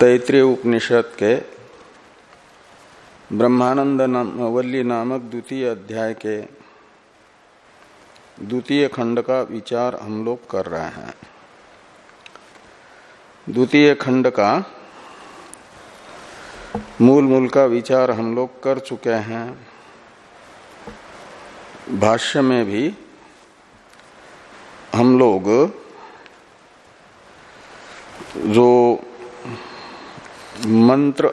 तैतृय उपनिषद के ब्रह्मानंद नाम, नामक द्वितीय अध्याय के द्वितीय खंड का विचार हम लोग कर रहे हैं। द्वितीय खंड का मूल मूल का विचार हम लोग कर चुके हैं। भाष्य में भी हम लोग जो मंत्र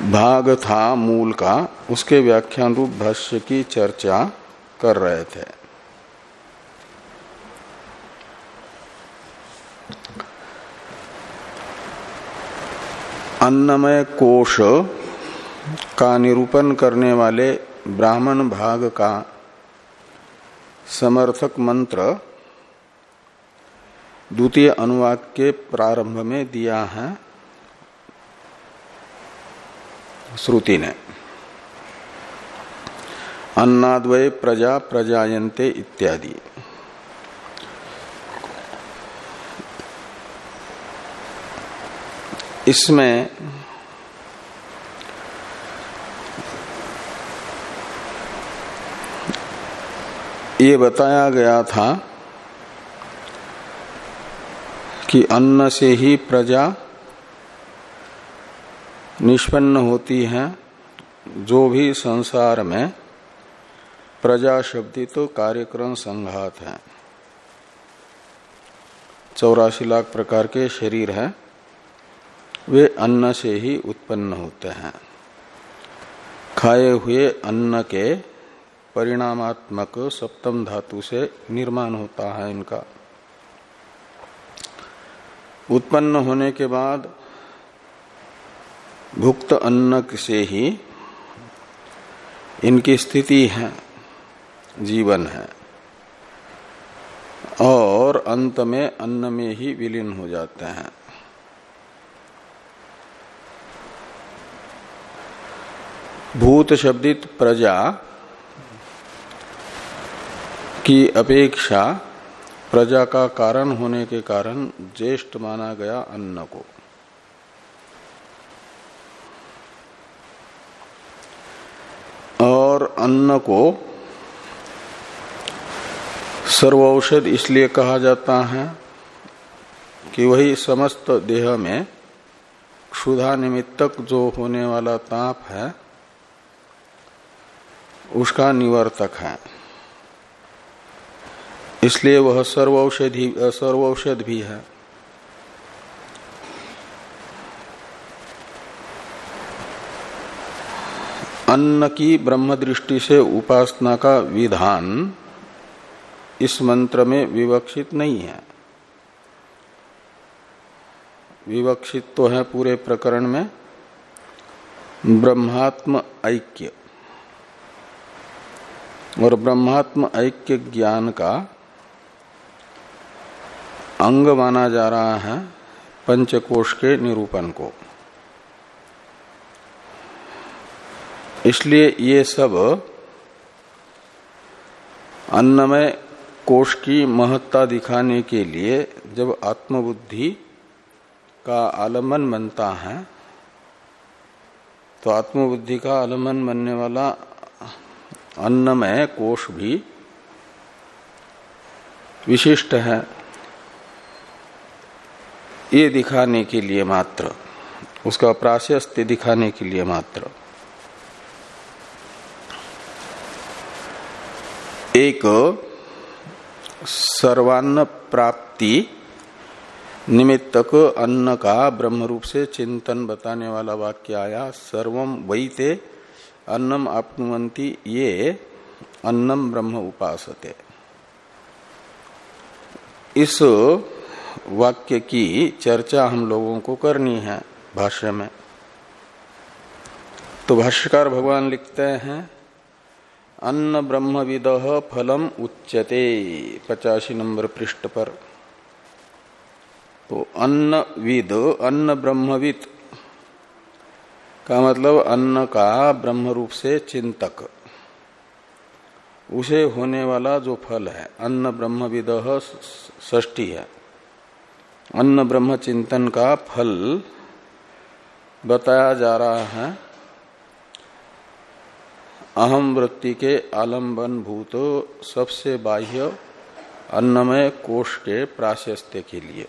भाग था मूल का, उसके व्याख्यान रूप भाष्य की चर्चा कर रहे थे। अन्नमय कोश का निरूपण करने वाले ब्राह्मण भाग का समर्थक मंत्र द्वितीय अनुवाद के प्रारंभ में दिया है श्रुति ने। अन्नाद्वय प्रजा प्रजायन्ते इत्यादि। इसमें ये बताया गया था कि अन्न से ही प्रजा निष्पन्न होती है। जो भी संसार में प्रजा शब्दी तो कार्यक्रम संघात है। चौरासी लाख प्रकार के शरीर है। वे अन्न से ही उत्पन्न होते हैं। खाए हुए अन्न के परिणामात्मक सप्तम धातु से निर्माण होता है इनका। उत्पन्न होने के बाद भुक्त अन्न से ही इनकी स्थिति है, जीवन है। और अंत में अन्न में ही विलीन हो जाते हैं। भूत शब्दित प्रजा की अपेक्षा प्रजा का कारण होने के कारण ज्येष्ठ माना गया अन्न को। और अन्न को सर्वौषध इसलिए कहा जाता है कि वही समस्त देह में क्षुधा निमित्तक जो होने वाला ताप है, उसका निवर्तक है। इसलिए वह सर्वौषधि सर्वौषध भी है। अन्न की ब्रह्म दृष्टि से उपासना का विधान इस मंत्र में विवक्षित नहीं है। विवक्षित तो है पूरे प्रकरण में। ब्रह्मात्म ऐक्य। और ब्रह्मात्म ऐक्य ज्ञान का अंग माना जा रहा है पंचकोश के निरूपण को। इसलिए ये सब अन्नमय कोश की महत्ता दिखाने के लिए जब आत्मबुद्धि का आलंबन बनता है तो आत्मबुद्धि का आलंबन बनने वाला अन्नमय कोश भी विशिष्ट है। ये दिखाने के लिए मात्र। उसका प्राशस्त्य दिखाने के लिए मात्र। एक सर्वान्न प्राप्ति निमित्तक अन्न का ब्रह्म रूप से चिंतन बताने वाला वाक्य आया। सर्वम वैते अन्नम आपनुवंती ये अन्नम ब्रह्म उपासते। इस वाक्य की चर्चा हम लोगों को करनी है भाष्य में। तो भाष्यकार भगवान लिखते हैं, अन्न ब्रह्म विद फलम उच्यते पचासी नंबर पृष्ठ पर। तो अन्न विद अन्न ब्रह्मविद का मतलब अन्न का ब्रह्म रूप से चिंतक। उसे होने वाला जो फल है, अन्न ब्रह्म विद ष्टी है। अन्न ब्रह्म चिंतन का फल बताया जा रहा है। अहम वृत्ति के आलंबन भूत सबसे बाह्य अन्नमय कोष के प्राशस्त्य के लिए।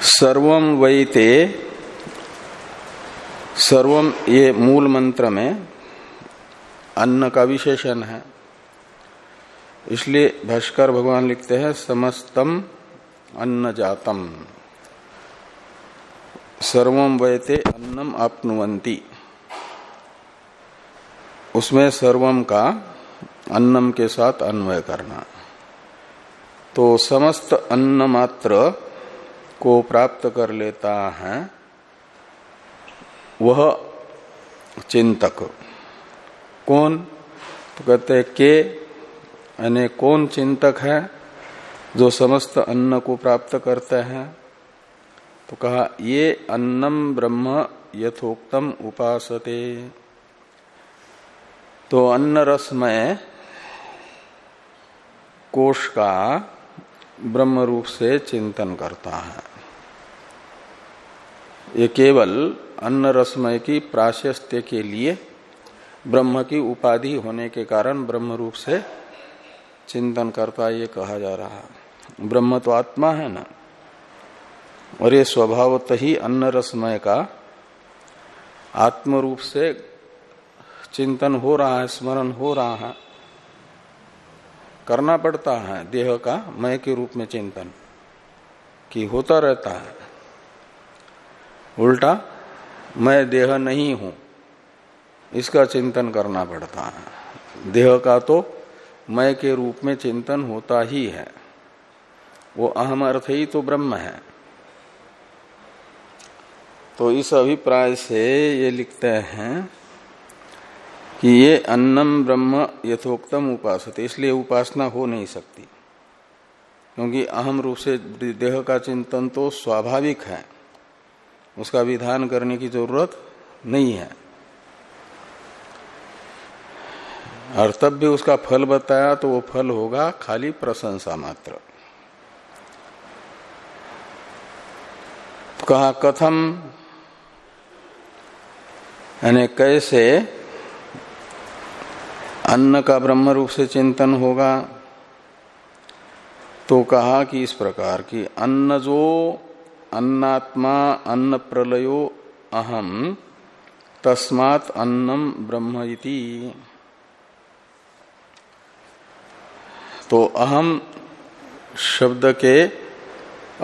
सर्वम वैते सर्वम, ये मूल मंत्र में अन्न का विशेषण है। इसलिए भाष्कर भगवान लिखते हैं समस्तम अन्न जातम। सर्वम वैते अन्नम आपनुवंती उसमें सर्वम का अन्नम के साथ अन्वय करना। तो समस्त अन्न मात्र को प्राप्त कर लेता है। वह चिंतक। कौन? तो कहते हैं, के? यानी कौन चिंतक है जो समस्त अन्न को प्राप्त करते हैं? तो कहा, ये अन्नम ब्रह्म यथोक्तम उपासते। तो अन्न रसमय कोष का ब्रह्म रूप से चिंतन करता है। ये केवल अन्न रसमय की प्राशस्त्य के लिए ब्रह्म की उपाधि होने के कारण ब्रह्म रूप से चिंतन करता ये कहा जा रहा है। ब्रह्म तो आत्मा है ना? और ये स्वभावत ही अन्न रसमय का आत्म रूप से चिंतन हो रहा है, स्मरण हो रहा है, करना पड़ता है देह का, मय के रूप में चिंतन, कि होता रहता है। उल्टा, मैं देह नहीं हूँ। इसका चिंतन करना पड़ता है। देह का तो मैं के रूप में चिंतन होता ही है। वो अहम अर्थ ही तो ब्रह्म है। तो इस अभिप्राय से ये लिखते हैं कि ये अन्नम ब्रह्म यथोक्तम उपासते, इसलिए उपासना हो नहीं सकती। क्योंकि अहम रूप से देह का चिंतन तो स्वाभाविक है। उसका विधान करने की ज़रूरत नहीं है। और तब भी उसका फल बताया तो वो फल होगा खाली प्रशंसा मात्र। कहा, कथम? यानी कैसे? अन्न का ब्रह्म रूप से चिंतन होगा। तो कहा कि इस प्रकार की अन्न जो अन्नात्मा अन्न प्रलयो अहम तस्मात अन्नम ब्रह्म इति। तो अहम शब्द के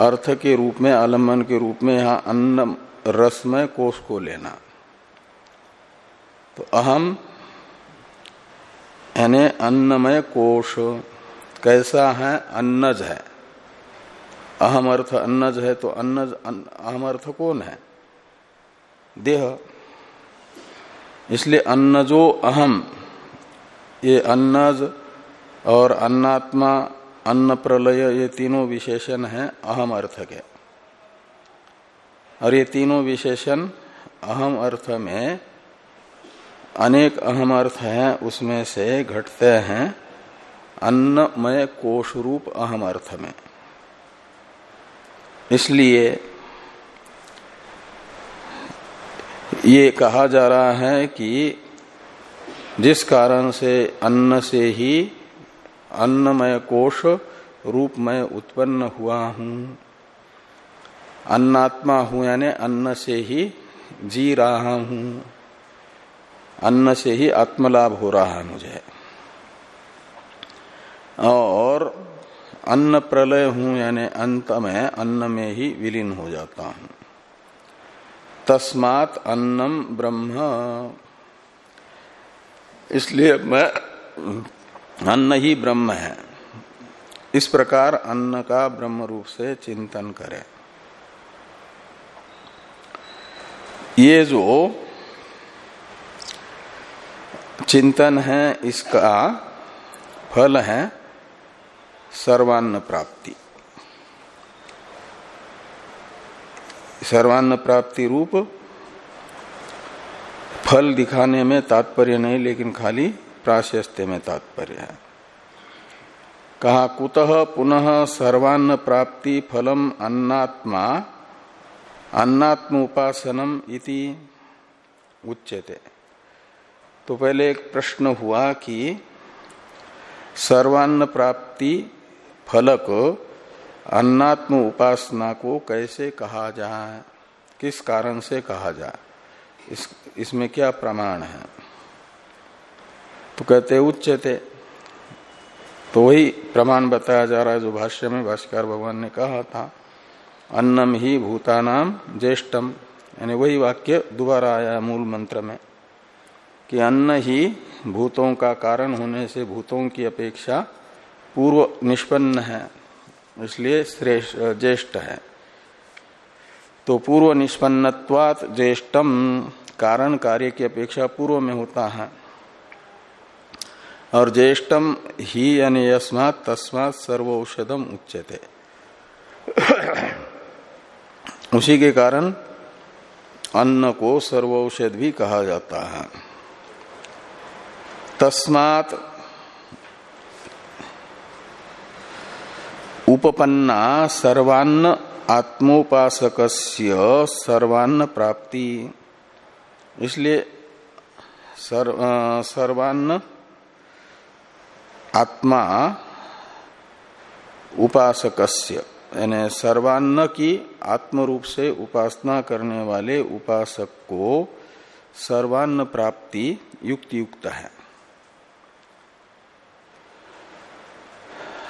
अर्थ के रूप में, आलंबन के रूप में यहाँ अन्न रसमय कोष को लेना। तो अहम यानी अन्नमय कोष, कैसा है? अन्नज है। अहम अर्थ अन्नज है तो अन्नज अहम अर्थ कौन है? देह। इसलिए अन्नजो अहम। ये अन्नज और अन्नात्मा अन्न प्रलय ये तीनों विशेषण हैं अहम अर्थ के। और ये तीनों विशेषण अहम अर्थ में अनेक अहम अर्थ हैं, उसमें से घटते हैं अन्नमय कोश रूप अहम अर्थ में। इसलिए ये कहा जा रहा है कि जिस कारण से अन्न से ही अन्नमय कोश रूप में उत्पन्न हुआ हूँ, अन्नात्मा हूँ, यानी अन्न से ही जी रहा हूँ, अन्न से ही आत्मलाभ हो रहा है मुझे। और अन्न प्रलय हूँ यानी अंत में अन्न में ही विलीन हो जाता हूँ। तस्मात अन्नम ब्रह्म। इसलिए मैं, अन्न ही ब्रह्म है। इस प्रकार अन्न का ब्रह्म रूप से चिंतन करें। ये जो चिंतन है, इसका फल है सर्वान्न प्राप्ति सर्वान्न प्राप्ति रूप फल दिखाने में तात्पर्य नहीं, लेकिन खाली प्राशस्त्य में तात्पर्य है। कहा, कुतः पुनः सर्वान्न प्राप्ति फलम अन्नात्मा अन्नात्म उपासनम इति उच्यते। तो पहले एक प्रश्न हुआ कि सर्वान्न प्राप्ति फलक अन्नात्म उपासना को कैसे कहा जाए? किस कारण से कहा जाए? इस, इसमें क्या प्रमाण है? तो कहते उच्चते तो वही प्रमाण बताया जा रहा है जो भाष्य में भाष्कर भगवान ने कहा था। अन्नम ही भूतानाम ज्येष्ठम यानी वही वाक्य दोबारा आया मूल मंत्र में कि अन्न ही भूतों का कारण होने से भूतों की अपेक्षा पूर्व निष्पन्न है, इसलिए श्रेष्ठ, ज्येष्ठ है। तो पूर्व निष्पन्नवात ज्येष्ठम, कारण कार्य की अपेक्षा पूर्व में होता है। और ज्येष्ठम ही यानी यस्मात तस्मात सर्वौषधम उच्चते उसी के कारण अन्न को सर्वौषध भी कहा जाता है। तस्मात उपपन्ना सर्वान्न आत्मोपासक सर्वान्न प्राप्ति। इसलिए सर्व, सर्वान्न आत्मा उपासकस्य यानी सर्वान्न की आत्म रूप से उपासना करने वाले उपासक को सर्वान्न प्राप्ति युक्त युक्त है।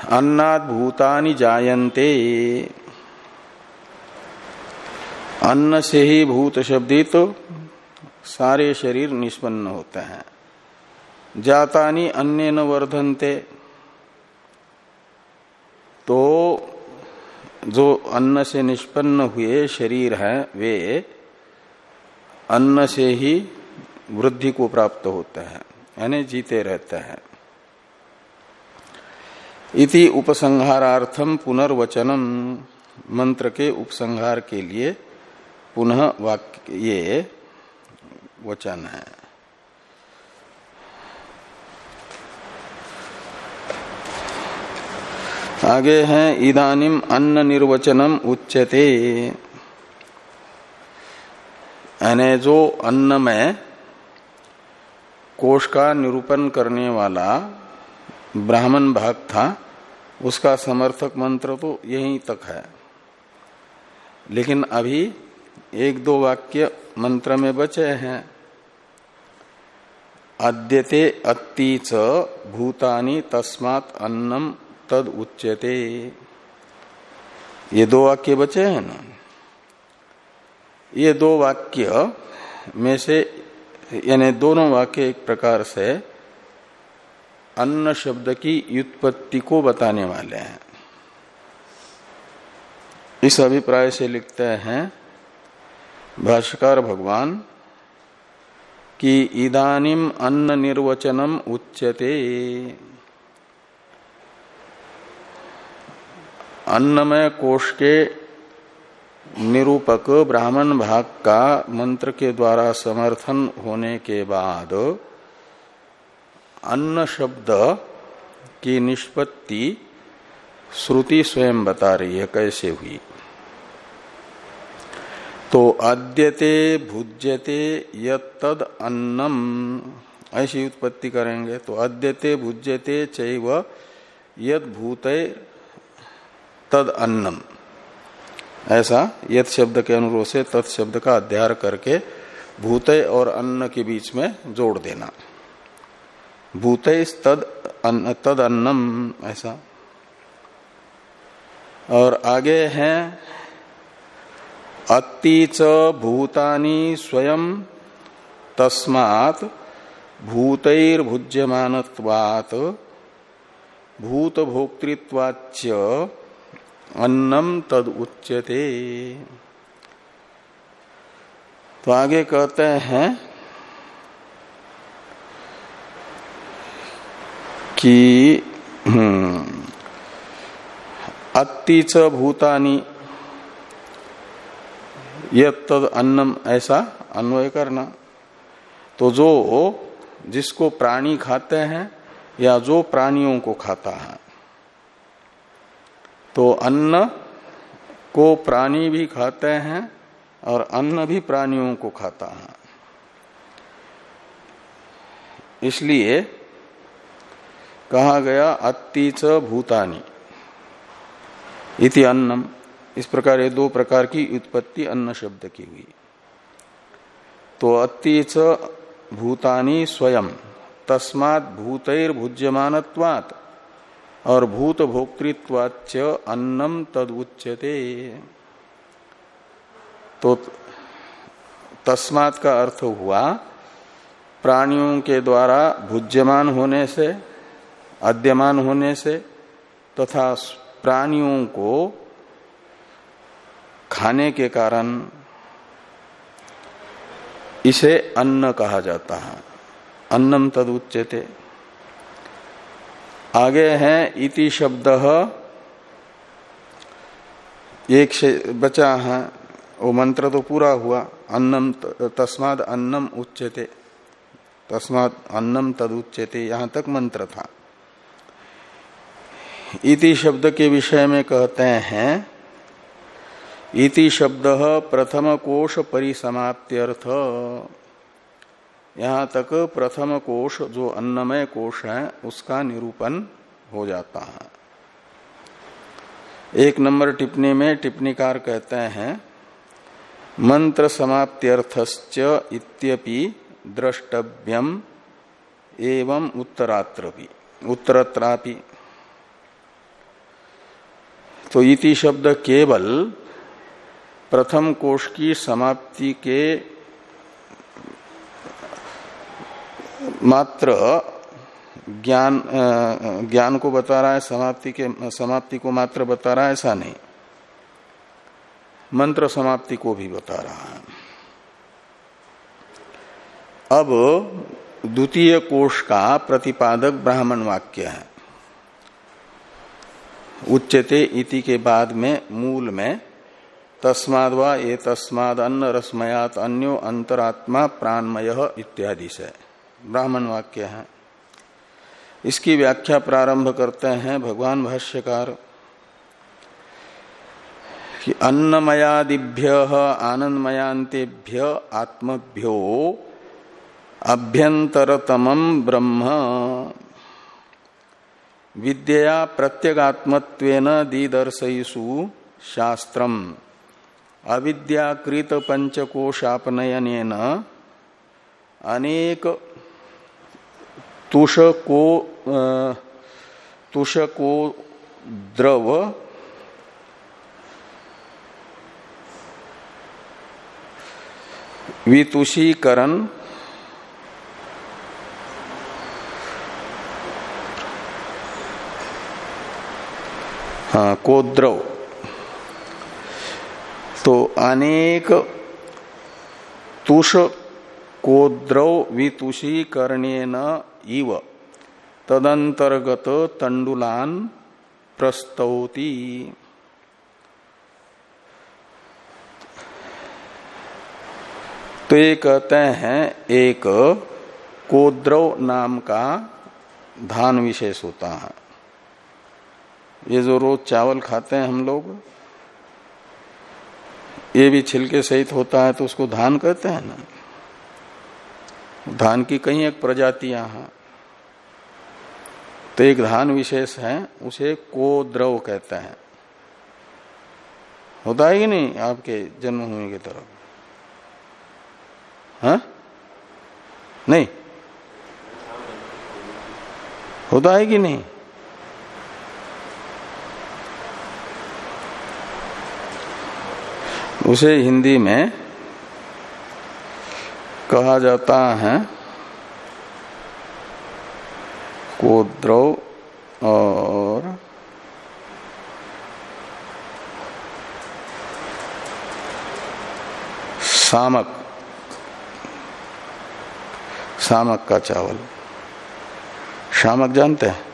अन्नाद भूतानि जायन्ते। अन्न से ही भूत शब्दित तो सारे शरीर निष्पन्न होते हैं। जातानी अन्य न वर्धनते। तो जो अन्न से निष्पन्न हुए शरीर हैं, वे अन्न से ही वृद्धि को प्राप्त होते हैं, यानी जीते रहते हैं। इति उपसंहारार्थम पुनर्वचनम मंत्र के उपसंहार के लिए पुनः वाक्य, ये वचन है। आगे हैं, इदानिम अन्न निर्वचनम उच्चते यानी जो अन्न में कोष का निरूपण करने वाला ब्राह्मण भाग था, उसका समर्थक मंत्र तो यहीं तक है। लेकिन अभी एक दो वाक्य मंत्र में बचे हैं। अद्यते अति च भूतानि तस्मात अन्नम तद उच्यते। ये दो वाक्य बचे हैं ना? ये दो वाक्य में से, यानी दोनों वाक्य एक प्रकार से अन्न शब्द की व्युत्पत्ति को बताने वाले हैं। इस अभिप्राय से लिखते हैं, भाष्यकार भगवान, कि इदानिम अन्न निर्वचनम उच्यते। अन्नमय कोष के निरूपक ब्राह्मण भाग का मंत्र के द्वारा समर्थन होने के बाद अन्न शब्द की निष्पत्ति श्रुति स्वयं बता रही है, कैसे हुई? तो अद्यते भुज्यते यद अन्नम। ऐसी उत्पत्ति करेंगे तो अद्यते भुज्यते चैव यद भूत तद अन्नम। ऐसा यद शब्द के अनुरोध से तत् शब्द का अध्यार करके भूत और अन्न के बीच में जोड़ देना। भूत तद अन्न, तद अन्नम ऐसा। और आगे है अति च भूतानि स्वयं तस्मात् भूतैर्भुज्यमानत्वात् भूत भोक्तृत्वाच्च अन्नम तद उच्यते। तो आगे कहते हैं कि हम्म, अति च भूतानी ये तद अन्नम ऐसा अन्वय करना। तो जो जिसको प्राणी खाते हैं या जो प्राणियों को खाता है तो अन्न को प्राणी भी खाते हैं और अन्न भी प्राणियों को खाता है। इसलिए कहा गया अतिच भूतानी। इति अन्नम। इस प्रकार ये दो प्रकार की उत्पत्ति अन्न शब्द की हुई। तो अतिच भूतानी स्वयं। तस्मात भूतैर भुज्यमानत्वात् और भूत भोक्तृत्वाच अन्नम तद उच्यते तो तस्मात का अर्थ हुआ, प्राणियों के द्वारा भुज्यमान होने से अद्यमान होने से तथा प्राणियों को खाने के कारण इसे अन्न कहा जाता है। अन्नम तद उच्यते आगे है इति शब्द। एक बचा है, वो मंत्र तो पूरा हुआ। अन्नम तस्माद अन्नम उच्यते। तस्माद अन्नम तद उच्यते यहाँ तक मंत्र था। इति शब्द के विषय में कहते हैं, इति शब्द प्रथम कोश परिसमाप्त्यर्थ। यहाँ तक प्रथम कोश जो अन्नमय कोश है, उसका निरूपण हो जाता है। एक नंबर टिप्पणी में टिप्पणीकार कहते हैं, मंत्र समाप्त्यर्थश्च इत्यपि द्रष्टव्यम एवं उत्तरात्र भी उत्तरत्रापि। तो इति शब्द केवल प्रथम कोष की समाप्ति के मात्र ज्ञान ज्ञान को बता रहा है, समाप्ति के, समाप्ति को मात्र बता रहा है, ऐसा नहीं। मंत्र समाप्ति को भी बता रहा है। अब द्वितीय कोष का प्रतिपादक ब्राह्मण वाक्य है। उच्चते इति के बाद में, मूल में, तस्माद ये तस्माद अन्न रसमयात अन्यो अंतरात्मा प्राणमय इत्यादि से। ब्राह्मण वाक्य है। इसकी व्याख्या प्रारंभ करते हैं भगवान भाष्यकार। कि अन्नमयादिभ्य आनंदमयांतेभ्य आत्मभ्यो अभ्यंतरतम ब्रह्म। विद्या प्रत्यगात्मत्वेन दिदर्शयसु शास्त्रम। अविद्याकृत पंचकोशापनयन अनेक तुषको तुषको द्रव वितुषीकरण कोद्रव। तो अनेक तुष कोद्रव वितुषीकरणेन इव। तदंतर्गत तंडुलान प्रस्तौती। तो ये कहते हैं, एक कोद्रव नाम का धान विशेष होता है। ये जो रोज चावल खाते हैं हम लोग, ये भी छिलके सहित होता है तो उसको धान कहते हैं ना? धान की कई एक प्रजातियाँ हैं। तो एक धान विशेष है, उसे को द्रव कहते हैं। होता है नहीं आपके जन्मभूमि की तरफ़? हाँ? नहीं? होता है कि नहीं? उसे हिंदी में कहा जाता है कोद्रव और सामक सामक का चावल। शामक जानते हैं?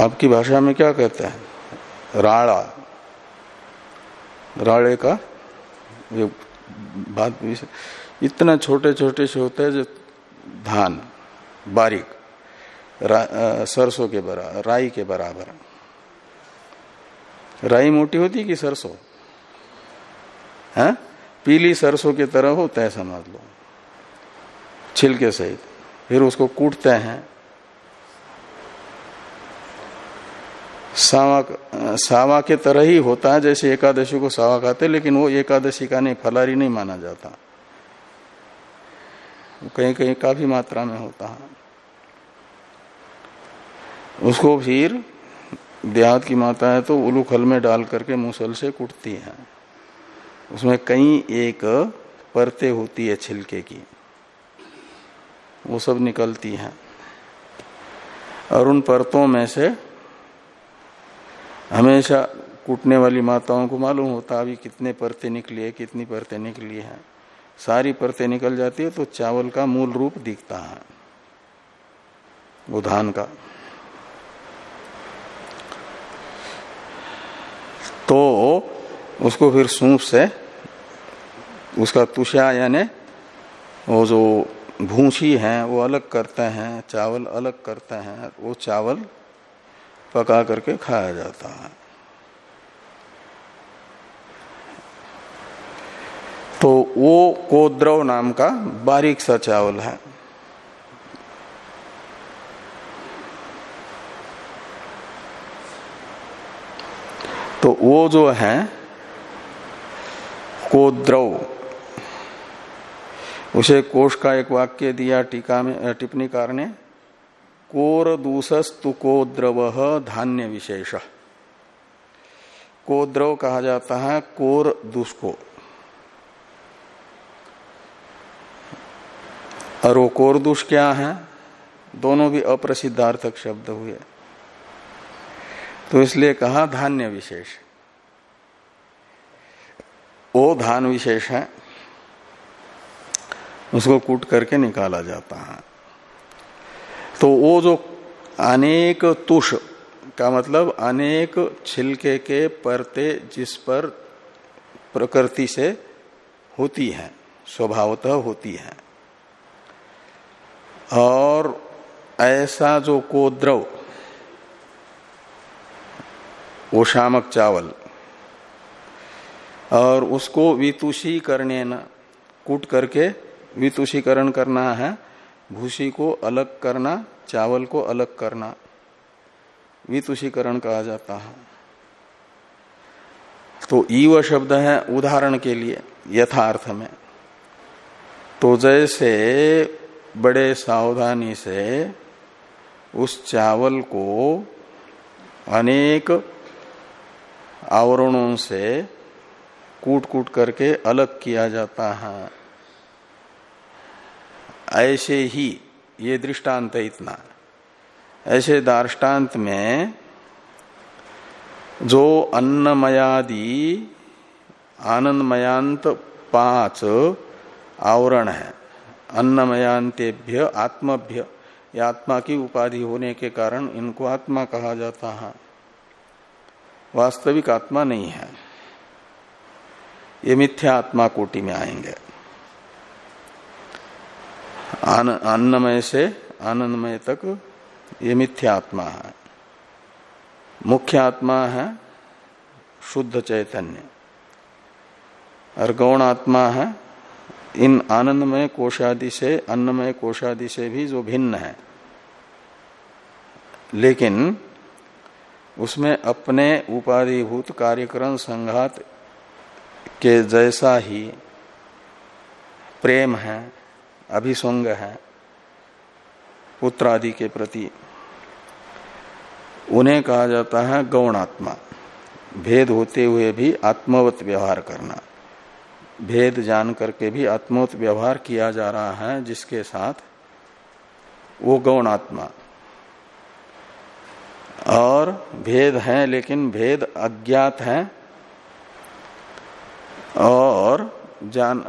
आपकी भाषा में क्या कहते हैं? राड़ा। राड़े का, ये बात इतना छोटे छोटे से होते हैं जो धान, बारीक सरसों के बराबर राई के बराबर। राई मोटी होती कि सरसों? है? पीली सरसों की तरह होता है, समझ लो। छिलके सहित। फिर उसको कूटते हैं। सावा सावा के तरह ही होता है, जैसे एकादशी को सावा खाते लेकिन वो एकादशी का नहीं, फलारी नहीं माना जाता। कहीं कहीं काफ़ी मात्रा में होता है। उसको फिर देहात की माता है तो उलू खल में डाल करके मुसल से कुटती है। उसमें कई एक परतें होती है छिलके की। वो सब निकलती हैं। और उन परतों में से हमेशा कूटने वाली माताओं को मालूम होता अभी कितने परतें निकली है, कितनी परतें निकली है। सारी परतें निकल जाती है तो चावल का मूल रूप दिखता है, वो धान का। तो उसको फिर सूप से उसका तुषा यानी वो जो भूसी है, वो अलग करते हैं, चावल अलग करते हैं, वो चावल पका करके खाया जाता है। तो वो कोद्रव नाम का बारीक सा चावल है। तो वो जो है, कोद्रव, उसे कोष का एक वाक्य दिया टीका में टिप्पणीकार ने कोर दूसस्तु कोद्रव धान्य विशेष कोद्रव कहा जाता है कोर दुष्को और वो कोर कोरदुष क्या है? दोनों भी अप्रसिद्धार्थक शब्द हुए। तो इसलिए कहा धान्य विशेष वो धान विशेष है, उसको कूट करके निकाला जाता है। तो वो जो अनेक तुष, का मतलब अनेक छिलके के परते जिस पर प्रकृति से होती है, स्वभावतः होती है। और ऐसा जो कोद्रव, वो शामक चावल, और उसको वितुषीकरण कूट करके वितुषीकरण करना है भूसी को अलग करना, चावल को अलग करना, वितुषीकरण कहा जाता है। तो ईव शब्द है उदाहरण के लिए, यथार्थ में। तो जैसे बड़े सावधानी से उस चावल को अनेक आवरणों से कूट कूट करके अलग किया जाता है। ऐसे ही ये दृष्टांत है इतना। ऐसे दार्टान्त में जो अन्नमयादि, आनंदमयांत पाँच आवरण है। अन्नमयांतेभ्य, आत्मभ्य, ये आत्मा की उपाधि होने के कारण इनको आत्मा कहा जाता है। वास्तविक आत्मा नहीं है। ये मिथ्या आत्मा कोटि में आएँगे। अन्नमय से आनंदमय तक ये मिथ्या आत्मा है। मुख्य आत्मा है शुद्ध चैतन्य। और गौण आत्मा है इन आनंदमय कोशादि से, अन्नमय कोशादि से भी जो भिन्न है। लेकिन उसमें अपने उपाधिभूत कार्यक्रम संघात के जैसा ही प्रेम है अभिसंग है पुत्र आदि के प्रति। उन्हें कहा जाता है गौणात्मा। भेद होते हुए भी आत्मवत व्यवहार करना। भेद जान करके भी आत्मवत व्यवहार किया जा रहा है, जिसके साथ वो गौणात्मा। और भेद है, लेकिन भेद अज्ञात है। और जान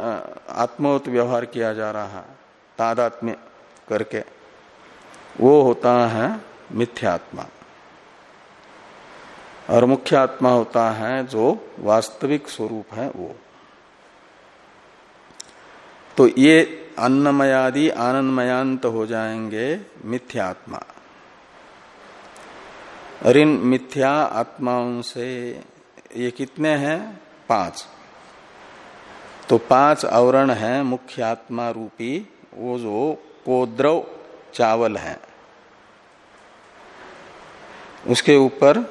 आत्मवत व्यवहार किया जा रहा है तादात्म्य करके, वो होता है मिथ्यात्मा। और मुख्य आत्मा होता है जो वास्तविक स्वरूप है वो। तो ये अन्नमयादि आनंदमयांत हो जाएँगे मिथ्यात्मा। और इन मिथ्या आत्माओं से ये कितने हैं? पाँच। तो पाँच आवरण है, मुख्य आत्मा रूपी, वो जो कोद्रव चावल है। उसके ऊपर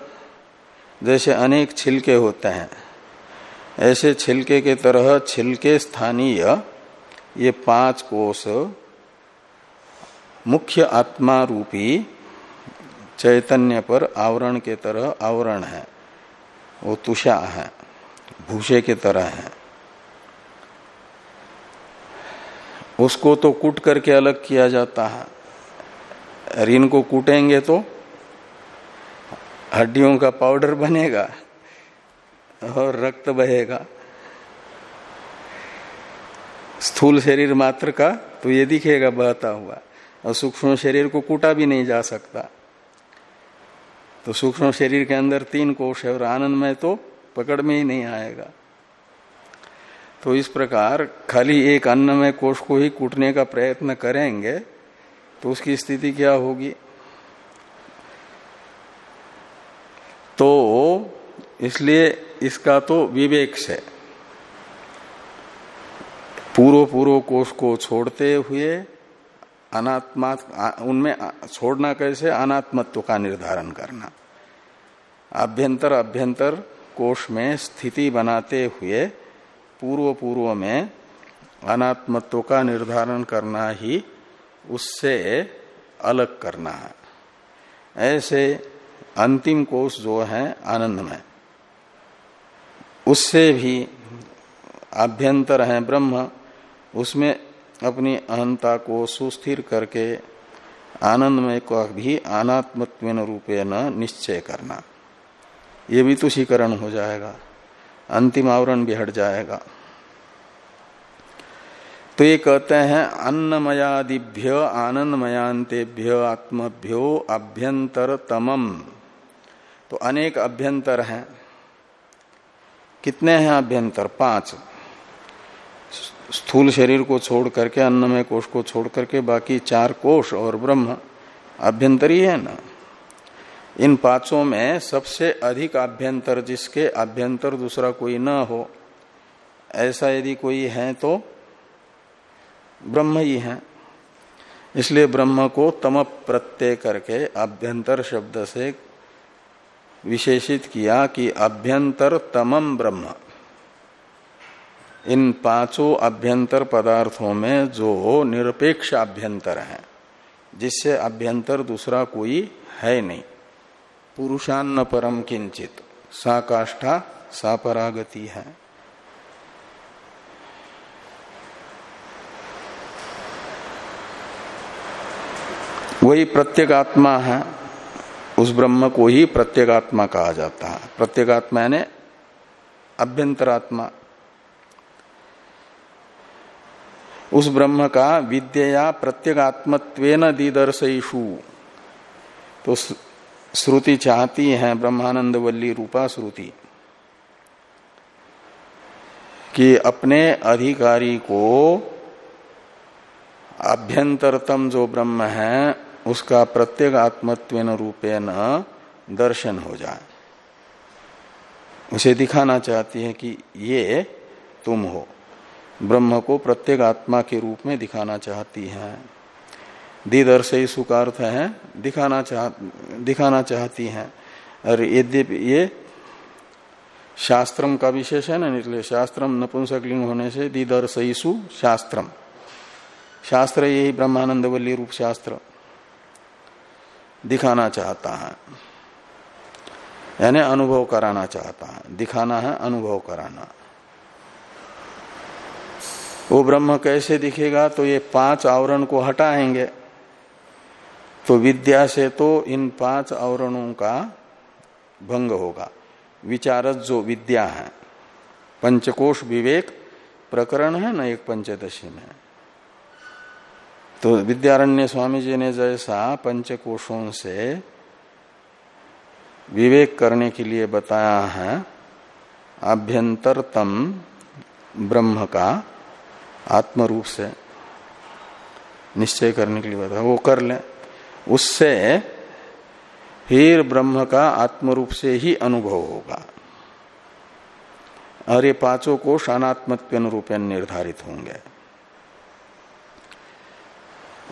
जैसे अनेक छिलके होते हैं, ऐसे छिलके के तरह छिलके स्थानीय, ये पाँच कोष मुख्य आत्मा रूपी चैतन्य पर आवरण के तरह आवरण है। वो तुषा है, भूषे के तरह है। उसको तो कूट करके अलग किया जाता है। ऋण को कूटेंगे तो हड्डियों का पाउडर बनेगा और रक्त बहेगा। स्थूल शरीर मात्र का तो ये दिखेगा, बहता हुआ। और सूक्ष्म शरीर को कूटा भी नहीं जा सकता। तो सूक्ष्म शरीर के अंदर तीन कोष है और आनंद में तो पकड़ में ही नहीं आएगा। तो इस प्रकार खाली एक अन्न में कोष को ही कूटने का प्रयत्न करेंगे तो उसकी स्थिति क्या होगी? तो इसलिए इसका तो विवेक से पूर्व पूर्व कोष को छोड़ते हुए अनात्मा, उनमें छोड़ना कैसे? अनात्मत्व का निर्धारण करना। अभ्यंतर अभ्यंतर कोष में स्थिति बनाते हुए पूर्व पूर्व में अनात्मत्व का निर्धारण करना ही, उससे अलग करना है। ऐसे अंतिम कोष जो है, आनंद में। उससे भी आभ्यंतर है ब्रह्म, उसमें अपनी अहंता को सुस्थिर करके आनंदमय को भी अनात्मत्व रूपे न निश्चय करना। ये भी तुषीकरण हो जाएगा। अंतिम आवरण भी हट जाएगा। तो ये कहते हैं, अन्नमयादिभ्य आनंदमयांतेभ्य आत्मभ्यो अभ्यंतर तमम तो अनेक अभ्यंतर हैं। कितने हैं अभ्यंतर? पाँच। स्थूल शरीर को छोड़ करके अन्नमय कोष को छोड़ करके, बाकी चार कोष और ब्रह्म अभ्यंतरी है ना। इन पाँचों में सबसे अधिक आभ्यंतर जिसके अभ्यंतर दूसरा कोई न हो, ऐसा यदि कोई है तो ब्रह्म ही है। इसलिए ब्रह्म को तम प्रत्यय करके अभ्यंतर शब्द से विशेषित किया कि अभ्यंतर तमम ब्रह्म। इन पाँचों अभ्यंतर पदार्थों में जो निरपेक्ष अभ्यंतर है, जिससे अभ्यंतर दूसरा कोई है नहीं। पुरुषान्न परम किंचित। सा काष्ठा, सा परागति है। वही प्रत्येगात्मा है। उस ब्रह्म को ही प्रत्येगात्मा कहा जाता है। प्रत्येगात्मा यानी अभ्यंतरात्मा। उस ब्रह्म का विद्या प्रत्येगात्मत्वेन दिदर्शयु तो श्रुति चाहती है ब्रह्मानंद वल्ली रूपा श्रुति, कि अपने अधिकारी को अभ्यंतरतम जो ब्रह्म है, उसका प्रत्येक आत्मत्व रूपेण दर्शन हो जाए। उसे दिखाना चाहती है कि ये तुम हो। ब्रह्म को प्रत्येक आत्मा के रूप में दिखाना चाहती है। दीदर्श का अर्थ है, दिखाना चाह, दिखाना चाहती हैं। और यद्यपि ये शास्त्रम का विशेष है ना निकले शास्त्रम नपुंसकलिंग होने से दीदर्शयसु शास्त्रम। शास्त्र यही ब्रह्मानंद वल्ली रूप शास्त्र। दिखाना चाहता है। यानी अनुभव कराना चाहता है। दिखाना है, अनुभव कराना। वो ब्रह्म कैसे दिखेगा तो ये पाँच आवरण को हटाएँगे। तो विद्या से तो इन पाँच आवरणों का भंग होगा। विचारत जो विद्या है, पंचकोश विवेक, प्रकरण है, ना एक पंचदशी में। तो विद्यारण्य स्वामी जी ने जैसा पंचकोशों से विवेक करने के लिए बताया है आभ्यंतरतम ब्रह्म का आत्म रूप से निश्चय करने के लिए बताया, वो कर ले। उससे फिर ब्रह्म का आत्म रूप से ही अनुभव होगा। और ये पाँचों को अनात्मत्व रूपेण निर्धारित होंगे।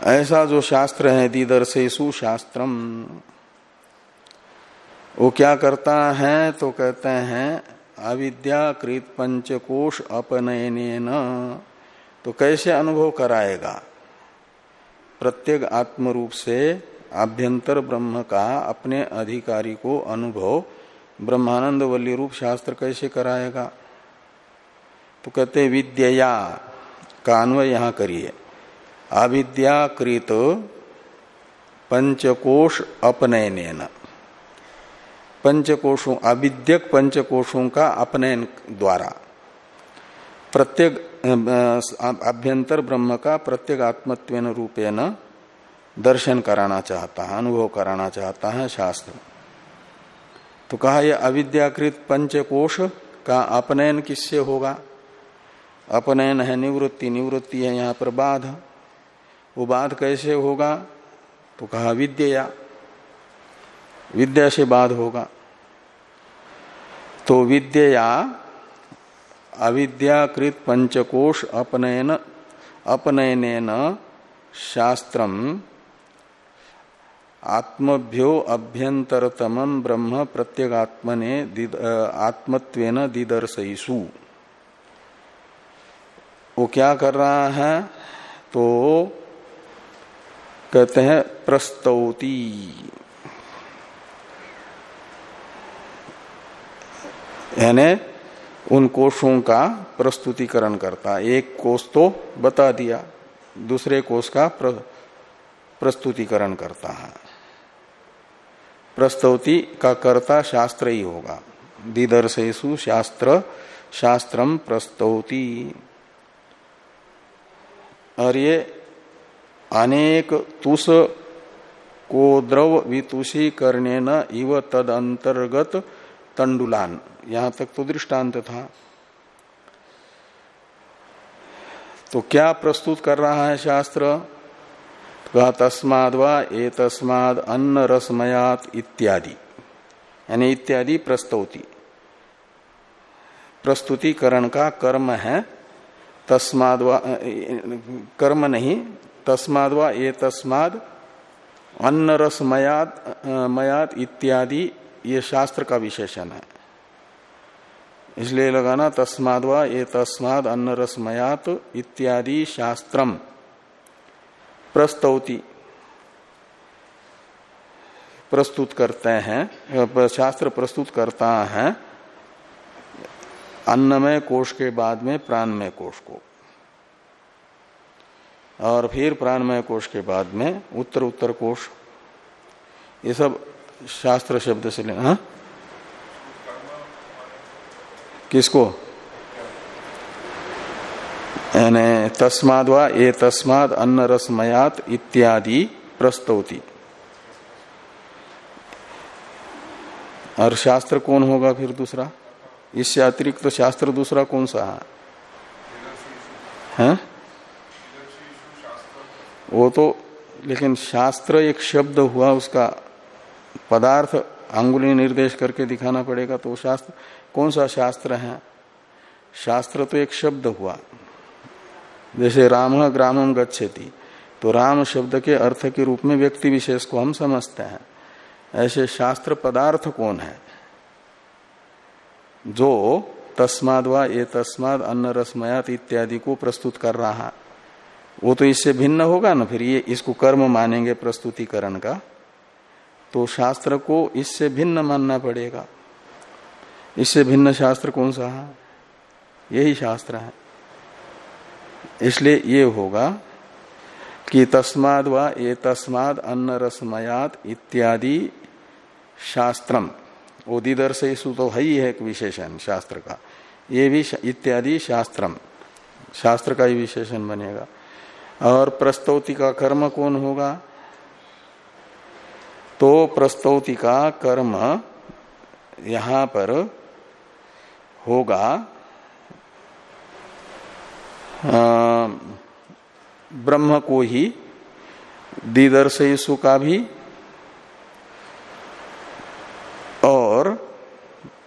ऐसा जो शास्त्र है दीदर्शेशु शास्त्रम वो क्या करता है तो कहते हैं अविद्याकृत पंचकोश अपनयन तो कैसे अनुभव कराएगा? प्रत्येक आत्म रूप से आभ्यंतर ब्रह्म का अपने अधिकारी को अनुभव ब्रह्मानंद वल्ली रूप शास्त्र कैसे कराएगा? तो कहते विद्या का अन्वय यहाँ करिए। अविद्याकृत पंचकोश अपनयन पंचकोशों, अविद्यक पंचकोशों का अपनयन द्वारा। प्रत्येक अभ्यंतर ब्रह्म का प्रत्येक आत्मत्व रूपेण दर्शन कराना चाहता है, अनुभव कराना चाहता है शास्त्र। तो कहा यह अविद्याकृत पंचकोश का अपनयन किससे होगा? अपनयन है निवृत्ति निवृत्ति है यहाँ पर बाध। वो बाध कैसे होगा? तो कहा, विद्या विद्या से बाध होगा। तो विद्या अविद्याकृत पंचकोश अपनयन अपनयन शास्त्रम, आत्मभ्यो अभ्यंतरतम ब्रह्म प्रत्यगात्मने आत्मत्वेन दिदर्शयिषु। वो क्या कर रहा है? तो कहते हैं, प्रस्तौती। यानी उन कोषों का प्रस्तुतिकरण करता। एक कोष तो बता दिया दूसरे कोष का प्र, प्रस्तुतिकरण करता है। प्रस्तुति का कर्ता शास्त्र ही होगा। दिदर्शेशु शास्त्र शास्त्रम प्रस्तौती। और ये अनेक तुष को द्रव वितुषी करने न इव तद अंतर्गत तंडुलान, यहाँ तक तो दृष्टांत था। तो क्या प्रस्तुत कर रहा है शास्त्र? तस्माद व ए तस्माद अन्न रसमयात इत्यादि। यानी इत्यादि प्रस्तुति। प्रस्तुतिकरण का कर्म है, तस्माद कर्म नहीं, तस्माद व ए तस्माद अन्न रस मयात मयात इत्यादि ये शास्त्र का विशेषण है। इसलिए लगाना तस्माद ए तस्माद अन्न रसमयात इत्यादि शास्त्रम प्रस्तौति, प्रस्तुत करते हैं शास्त्र प्रस्तुत करता है, अन्नमय कोष के बाद में प्राणमय कोष को। और फिर प्राणमय कोष के बाद में उत्तर उत्तर कोष। ये सब शास्त्र शब्द से लेना हाँ? किसको यानी तस्माद व ए तस्माद अन्न रसमयात इत्यादि प्रस्तौति और शास्त्र कौन होगा फिर दूसरा इससे अतिरिक्त तो शास्त्र दूसरा कौन सा है हैं? वो तो लेकिन शास्त्र एक शब्द हुआ उसका पदार्थ अंगुली निर्देश करके दिखाना पड़ेगा तो शास्त्र, कौन सा शास्त्र है? शास्त्र तो एक शब्द हुआ। जैसे राम ग्रामम गच्छति तो राम शब्द के अर्थ के रूप में व्यक्ति विशेष को हम समझते हैं। ऐसे शास्त्र पदार्थ कौन है? जो तस्माद व ये तस्माद अन्न रसमयात इत्यादि को प्रस्तुत कर रहा। वो तो इससे भिन्न होगा ना, फिर ये इसको कर्म मानेंगे प्रस्तुतिकरण का। तो शास्त्र को इससे भिन्न मानना पड़ेगा। इससे भिन्न शास्त्र कौन सा है? यही शास्त्र है। इसलिए ये होगा कि तस्माद व ये तस्माद अन्न रसमयात इत्यादि शास्त्रम। ओदिदर्शु तो है ही है एक विशेषण शास्त्र का। ये भी इत्यादि शास्त्रम। शास्त्र का ही विशेषण बनेगा। और प्रस्तौति का कर्म कौन होगा? तो प्रस्तौति का कर्म यहाँ पर होगा। ब्रह्म को ही दिदर्शयसु का भी और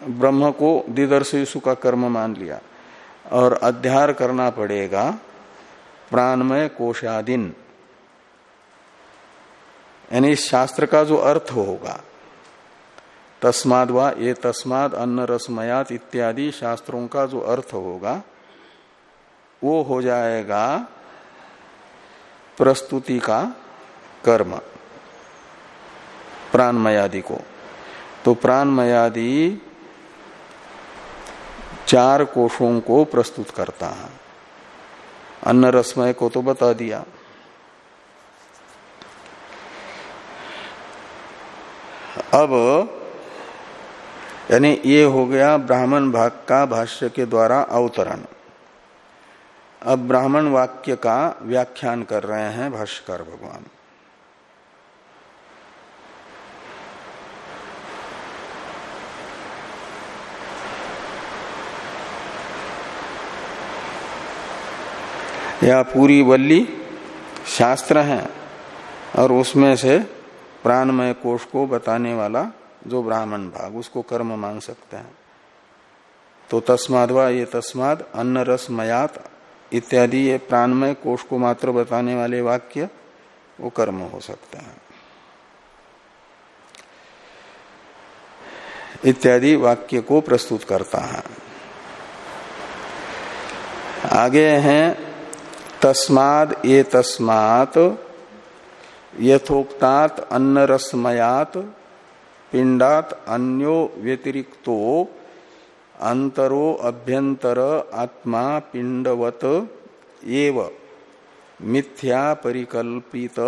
ब्रह्म को दिदर्शयसु का कर्म मान लिया। और अध्यार करना पड़ेगा प्राणमय कोशादीन। यानी इस शास्त्र का जो अर्थ होगा, तस्माद व ये तस्माद अन्न रसमयात इत्यादि शास्त्रों का जो अर्थ होगा, वो हो जाएगा प्रस्तुति का कर्म, प्राणमयादि को। तो प्राणमयादि चार कोषों को प्रस्तुत करता है। अन्न रसमय को तो बता दिया। अब, यानी ये हो गया ब्राह्मण भाग का भाष्य के द्वारा अवतरण। अब ब्राह्मण वाक्य का व्याख्यान कर रहे हैं भाष्यकार भगवान। या पूरी वल्ली शास्त्र है और उसमें से प्राणमय कोष को बताने वाला जो ब्राह्मण भाग, उसको कर्म मान सकते हैं। तो तस्माद व ये तस्माद अन्न रस मयात इत्यादि ये प्राणमय कोष को मात्र बताने वाले वाक्य, वो कर्म हो सकते हैं। इत्यादि वाक्य को प्रस्तुत करता है। आगे हैं, तस्माद ये तस्मात यथोक्तात अन्न रसमयात पिंडात अन्यो व्यतिरिक्तो अंतरो अभ्यंतर आत्मा पिंडवत एव मिथ्या परिकल्पित।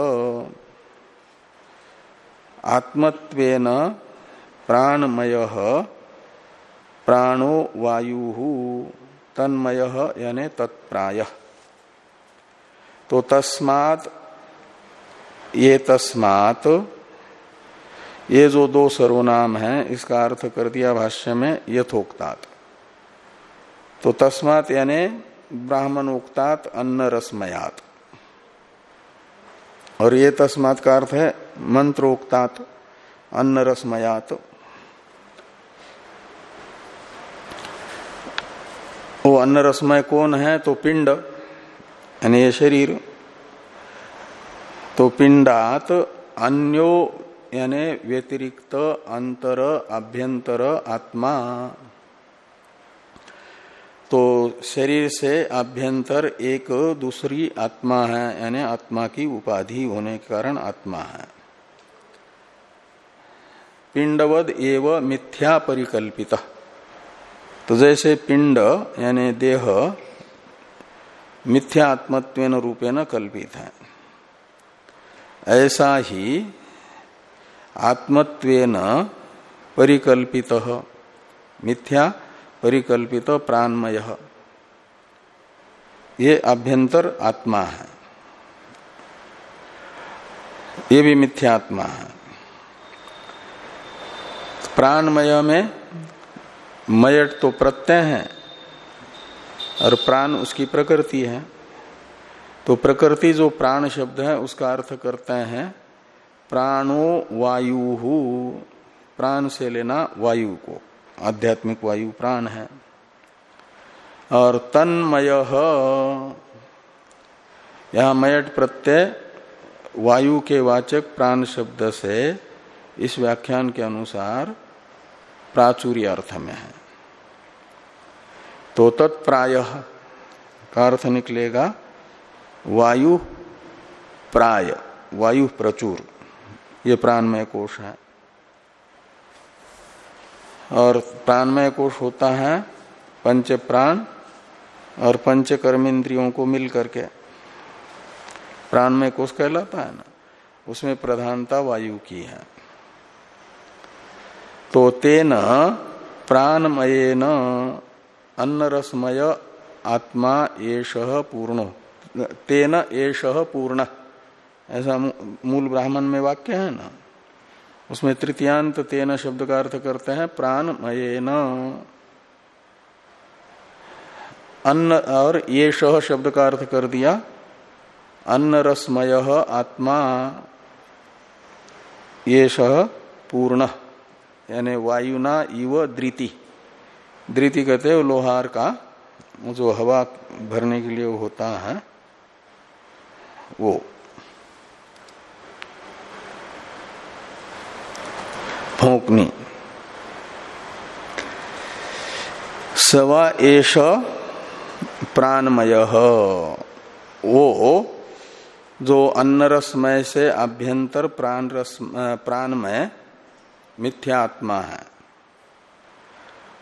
आत्मत्वेन प्राणमय प्राणो वायु तन्मय यानी तत्प्राय। तो तस्मात ये तस्मात, ये जो दो सर्वनाम है, इसका अर्थ कर दिया भाष्य में, यथोक्तात। तो तस्मात यानी ब्राह्मणोक्तात अन्न रसमयात और ये तस्मात का अर्थ है, मंत्रोक्तात अन्न रसमयात वो अन्न रसमय कौन है? तो पिंड, यानी ये शरीर। तो पिंडात अन्यो यानी व्यतिरिक्त अंतर अभ्यंतर आत्मा। तो शरीर से अभ्यंतर एक दूसरी आत्मा है, यानी आत्मा की उपाधि होने के कारण आत्मा है। पिंडवद एव मिथ्या परिकल्पित। तो जैसे पिंड यानी देह मिथ्या आत्मत्वेन रूपेण कल्पित है। ऐसा ही आत्मत्वेन परिकल्पित, मिथ्या परिकल्पित प्राणमय। ये अभ्यंतर आत्मा है। ये भी मिथ्यात्मा है। प्राणमय में मयट तो प्रत्यय है और प्राण उसकी प्रकृति है। तो प्रकृति जो प्राण शब्द है, उसका अर्थ करते हैं, प्राणो वायु। प्राण से लेना वायु को। आध्यात्मिक वायु प्राण है। और तन्मय, यह मयट प्रत्यय, वायु के वाचक प्राण शब्द से इस व्याख्यान के अनुसार प्राचुर्य अर्थ में है। तो तत्प्राय का अर्थ निकलेगा। वायु प्राय, वायु प्रचुर। ये प्राणमय कोष है। और प्राणमय कोष होता है पंच प्राण और पंच कर्मेंद्रियों को मिल करके। प्राणमय कोष कहलाता है ना? उसमें प्रधानता वायु की है। तो तेन प्राणमयेन अन्न रसमय आत्मा एष पूर्ण। तेन एष पूर्ण। ऐसा मूल ब्राह्मण में वाक्य है ना? उसमें तृतीयांत तेन शब्द का अर्थ करते हैं प्राणमय न अन्न, और ये शह शब्द का अर्थ कर दिया अन्न रसमय आत्मा ये शह पूर्ण। यानी वायुना इव द्रिति द्रिति कहते हैं लोहार का, जो हवा भरने के लिए होता है। वो। भोंकनी। सवा एष प्राणमय। वो, जो अन्न रसमय से आभ्यंतर प्राण रस प्राणमय मिथ्यात्मा है।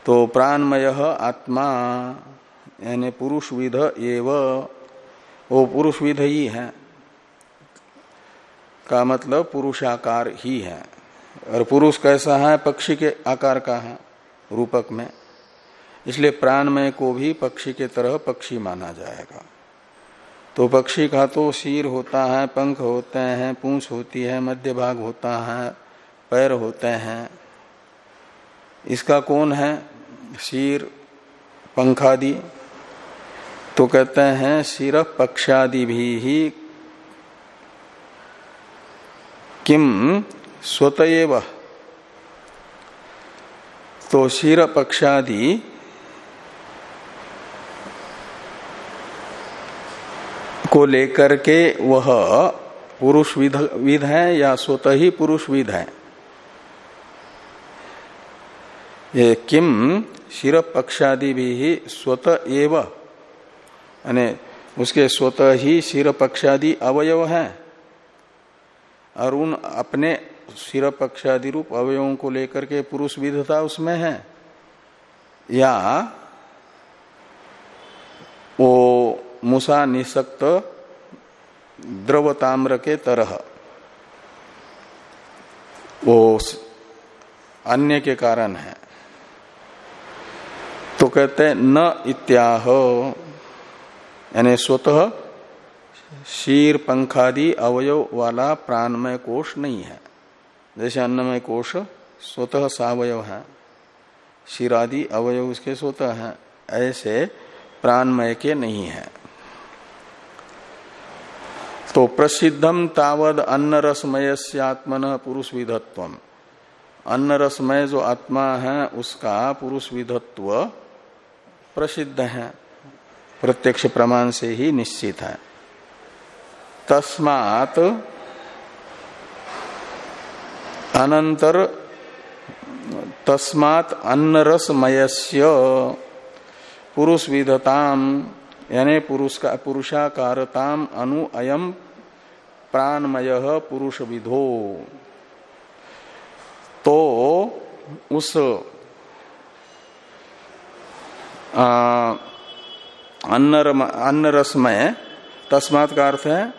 तो प्राणमय आत्मा, यानी पुरुष विध एव वो पुरुष विध ही है। का मतलब पुरुषाकार ही है। और पुरुष कैसा है? पक्षी के आकार का है, रूपक में। इसलिए प्राणमय को भी पक्षी के तरह पक्षी माना जाएगा। तो पक्षी का तो सिर होता है, पंख होते हैं, पूंछ होती है, मध्य भाग होता है, पैर होते हैं। इसका कौन है? सिर, पंखादि। तो कहते हैं सिर पक्षादि भी ही किम स्वतएव। तो शिर पक्षादि को लेकर के वह पुरुष विध है या स्वतः ही पुरुष विध है। ये किम शिर पक्षादि भी स्वतः एव उसके स्वतः ही शिर पक्षादि अवयव है। और उन अपने शिर पक्षादि रूप अवयवों को लेकर के पुरुष विधता उसमें है। या वो मूसा निशक्त द्रव ताम्र के तरह, वो अन्य के कारण है। तो कहते न इत्याह। यानी स्वतः शीर, पंखादि, अवयव वाला प्राणमय कोष नहीं है। जैसे अन्नमय कोष स्वतः सावयव है। शिरादि अवयव उसके स्वतः है, ऐसे प्राणमय के नहीं है। तो प्रसिद्धम तावद अन्न रसमय से आत्मन पुरुष विधत्व अन्न रसमय जो आत्मा है, उसका पुरुष विधत्व प्रसिद्ध है। प्रत्यक्ष प्रमाण से ही निश्चित है। तस्मात अनंतर तस्मात अन्न रसमयस्य पुरुष विधताम यानी पुरुष का पुरुषाकारताम अनु अयम प्राणमय पुरुष विधो तो उस अन्न अन्न रसमय तस्मात का अर्थ है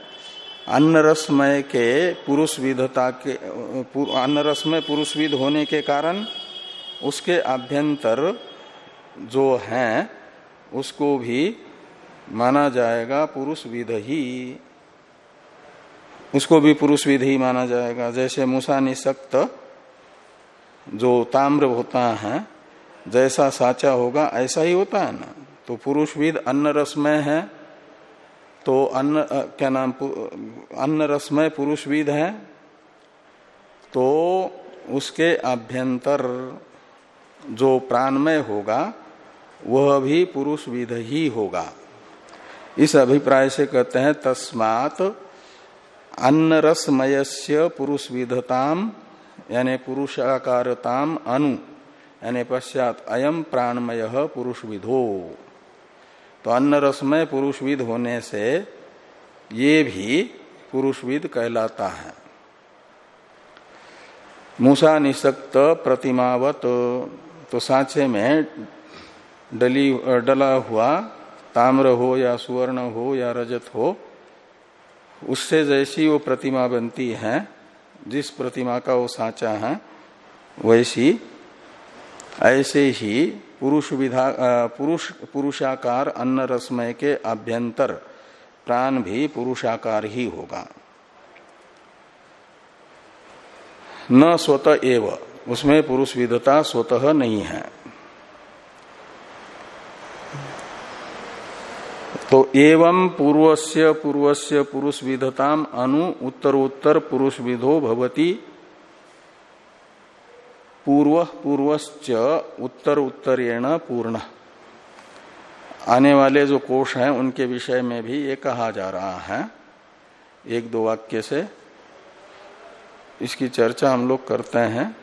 अन्न रसमय के पुरुष विधता के अन्न रसमय पुरुष विध होने के कारण उसके आभ्यंतर जो है, उसको भी माना जाएगा पुरुष विध ही। उसको भी पुरुष विधि ही माना जाएगा। जैसे मूसा निशक्त जो ताम्र होता है, जैसा साचा होगा, ऐसा ही होता है ना। तो पुरुष विध अन्न रसमय है तो अन्न क्या नाम अन्न रसमय पुरुष विध है तो उसके आभ्यंतर जो प्राणमय होगा, वह भी पुरुष विध ही होगा। इस अभिप्राय से कहते हैं, तस्मात अन्न रसमय पुरुष विधताम यानी पुरुषाकारताम अनु, यानी पश्चात अयम प्राणमय पुरुष विधो तो अन्न रसमय पुरुष विध होने से ये भी पुरुषविद कहलाता है। मूसा निशक्त प्रतिमावत तो सांचे में डली, डला हुआ, ताम्र हो या सुवर्ण हो या रजत हो, उससे जैसी वो प्रतिमा बनती है, जिस प्रतिमा का वो साचा है, वैसी, ऐसे ही पुरुष विधा पुरुष, पुरुषाकार अन्न रसमय के अभ्यंतर। प्राण भी पुरुषाकार ही होगा। न स्वतः एव, उसमें पुरुष विधता स्वतः नहीं है। तो एवं पूर्वस्य पूर्वस्य पुरुष विधताम अनु उत्तरोत्तर पुरुष विधो भवती। पूर्व पूर्वश्च उत्तर उत्तर पूर्ण। आने वाले जो कोष हैं, उनके विषय में भी ये कहा जा रहा है। एक दो वाक्य से इसकी चर्चा हम लोग करते हैं।